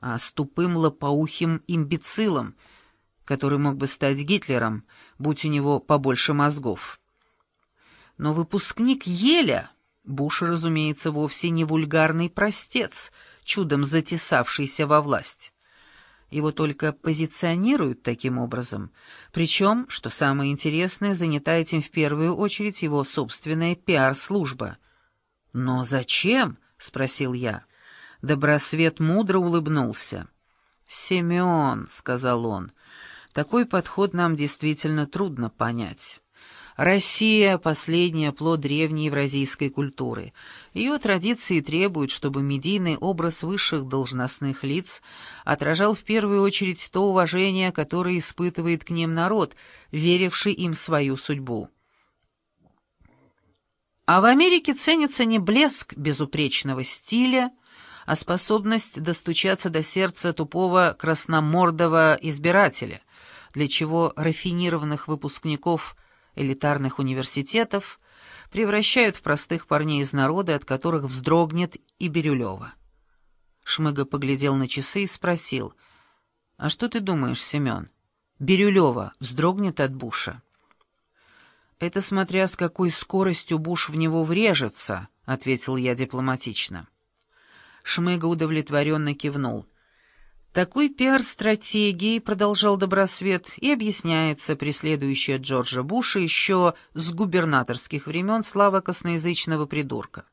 а с тупым лопоухим имбецилом, который мог бы стать Гитлером, будь у него побольше мозгов. Но выпускник Еля, Буш, разумеется, вовсе не вульгарный простец, чудом затесавшийся во власть. Его только позиционируют таким образом. Причем, что самое интересное, занята этим в первую очередь его собственная пиар-служба. «Но зачем?» — спросил я. Добросвет мудро улыбнулся. «Семен», — сказал он, — «такой подход нам действительно трудно понять». Россия — последний плод древней евразийской культуры. Ее традиции требуют, чтобы медийный образ высших должностных лиц отражал в первую очередь то уважение, которое испытывает к ним народ, веривший им свою судьбу. А в Америке ценится не блеск безупречного стиля, а способность достучаться до сердца тупого красномордого избирателя, для чего рафинированных выпускников – элитарных университетов превращают в простых парней из народа, от которых вздрогнет и Бирюлева. Шмыга поглядел на часы и спросил, «А что ты думаешь, Семен, Бирюлева вздрогнет от Буша?» «Это смотря с какой скоростью Буш в него врежется», — ответил я дипломатично. Шмыга удовлетворенно кивнул — такой пиар-стратегией, продолжал Добросвет, и объясняется преследующая Джорджа Буша еще с губернаторских времен слава косноязычного придурка.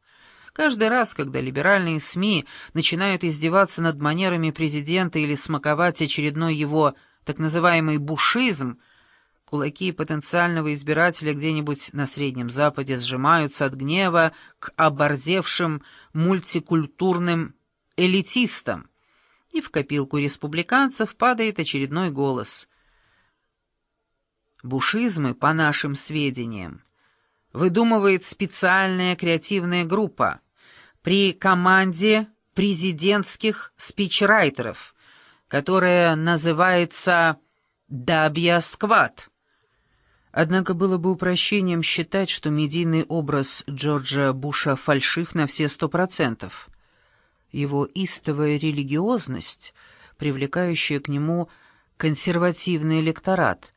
Каждый раз, когда либеральные СМИ начинают издеваться над манерами президента или смаковать очередной его так называемый бушизм, кулаки потенциального избирателя где-нибудь на Среднем Западе сжимаются от гнева к оборзевшим мультикультурным элитистам, и в копилку республиканцев падает очередной голос. Бушизмы, по нашим сведениям, выдумывает специальная креативная группа при команде президентских спичрайтеров, которая называется «Дабья Сквад». Однако было бы упрощением считать, что медийный образ Джорджа Буша фальшив на все сто процентов. Его истовая религиозность, привлекающая к нему консервативный электорат,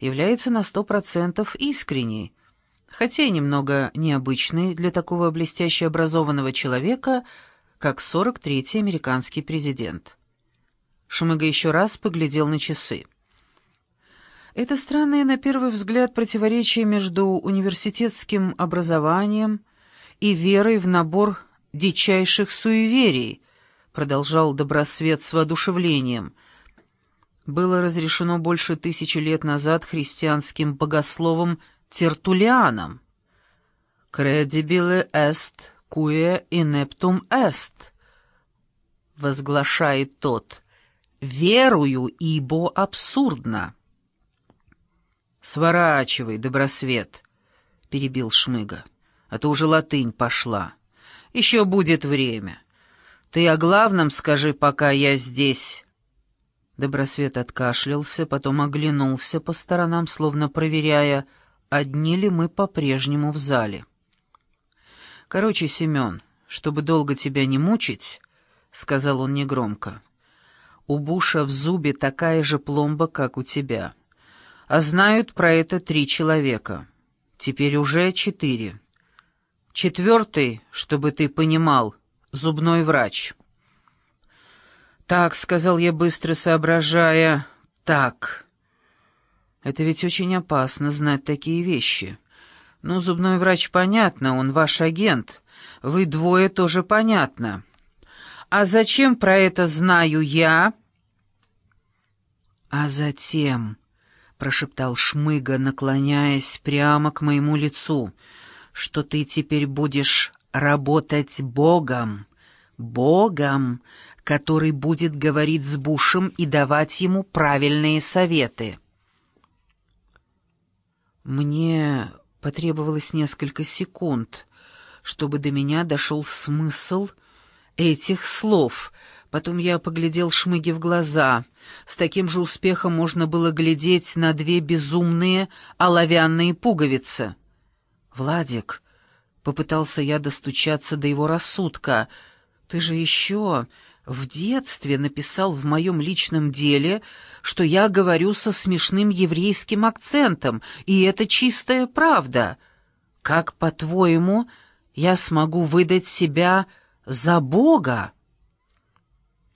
является на сто процентов искренней, хотя и немного необычной для такого блестяще образованного человека, как 43-й американский президент. Шмыга еще раз поглядел на часы. Это странное на первый взгляд противоречие между университетским образованием и верой в набор дичайших суеверий», — продолжал Добросвет с воодушевлением. «Было разрешено больше тысячи лет назад христианским богословом Тертулианом. «Credibile est quae ineptum est», — возглашает тот, — «верую, ибо абсурдно». «Сворачивай, Добросвет», — перебил Шмыга, — «а то уже латынь пошла». Еще будет время. Ты о главном скажи, пока я здесь». Добросвет откашлялся, потом оглянулся по сторонам, словно проверяя, одни ли мы по-прежнему в зале. «Короче, Семен, чтобы долго тебя не мучить», — сказал он негромко, — «у Буша в зубе такая же пломба, как у тебя. А знают про это три человека. Теперь уже четыре. Четвертый, чтобы ты понимал, зубной врач. «Так», — сказал я, быстро соображая, — «так». Это ведь очень опасно знать такие вещи. Ну, зубной врач, понятно, он ваш агент. Вы двое тоже понятно. А зачем про это знаю я? А затем, — прошептал Шмыга, наклоняясь прямо к моему лицу, — что ты теперь будешь работать Богом, Богом, который будет говорить с Бушем и давать ему правильные советы. Мне потребовалось несколько секунд, чтобы до меня дошел смысл этих слов. Потом я поглядел Шмыге в глаза. С таким же успехом можно было глядеть на две безумные оловянные пуговицы. «Владик», — попытался я достучаться до его рассудка, — «ты же еще в детстве написал в моем личном деле, что я говорю со смешным еврейским акцентом, и это чистая правда. Как, по-твоему, я смогу выдать себя за Бога?»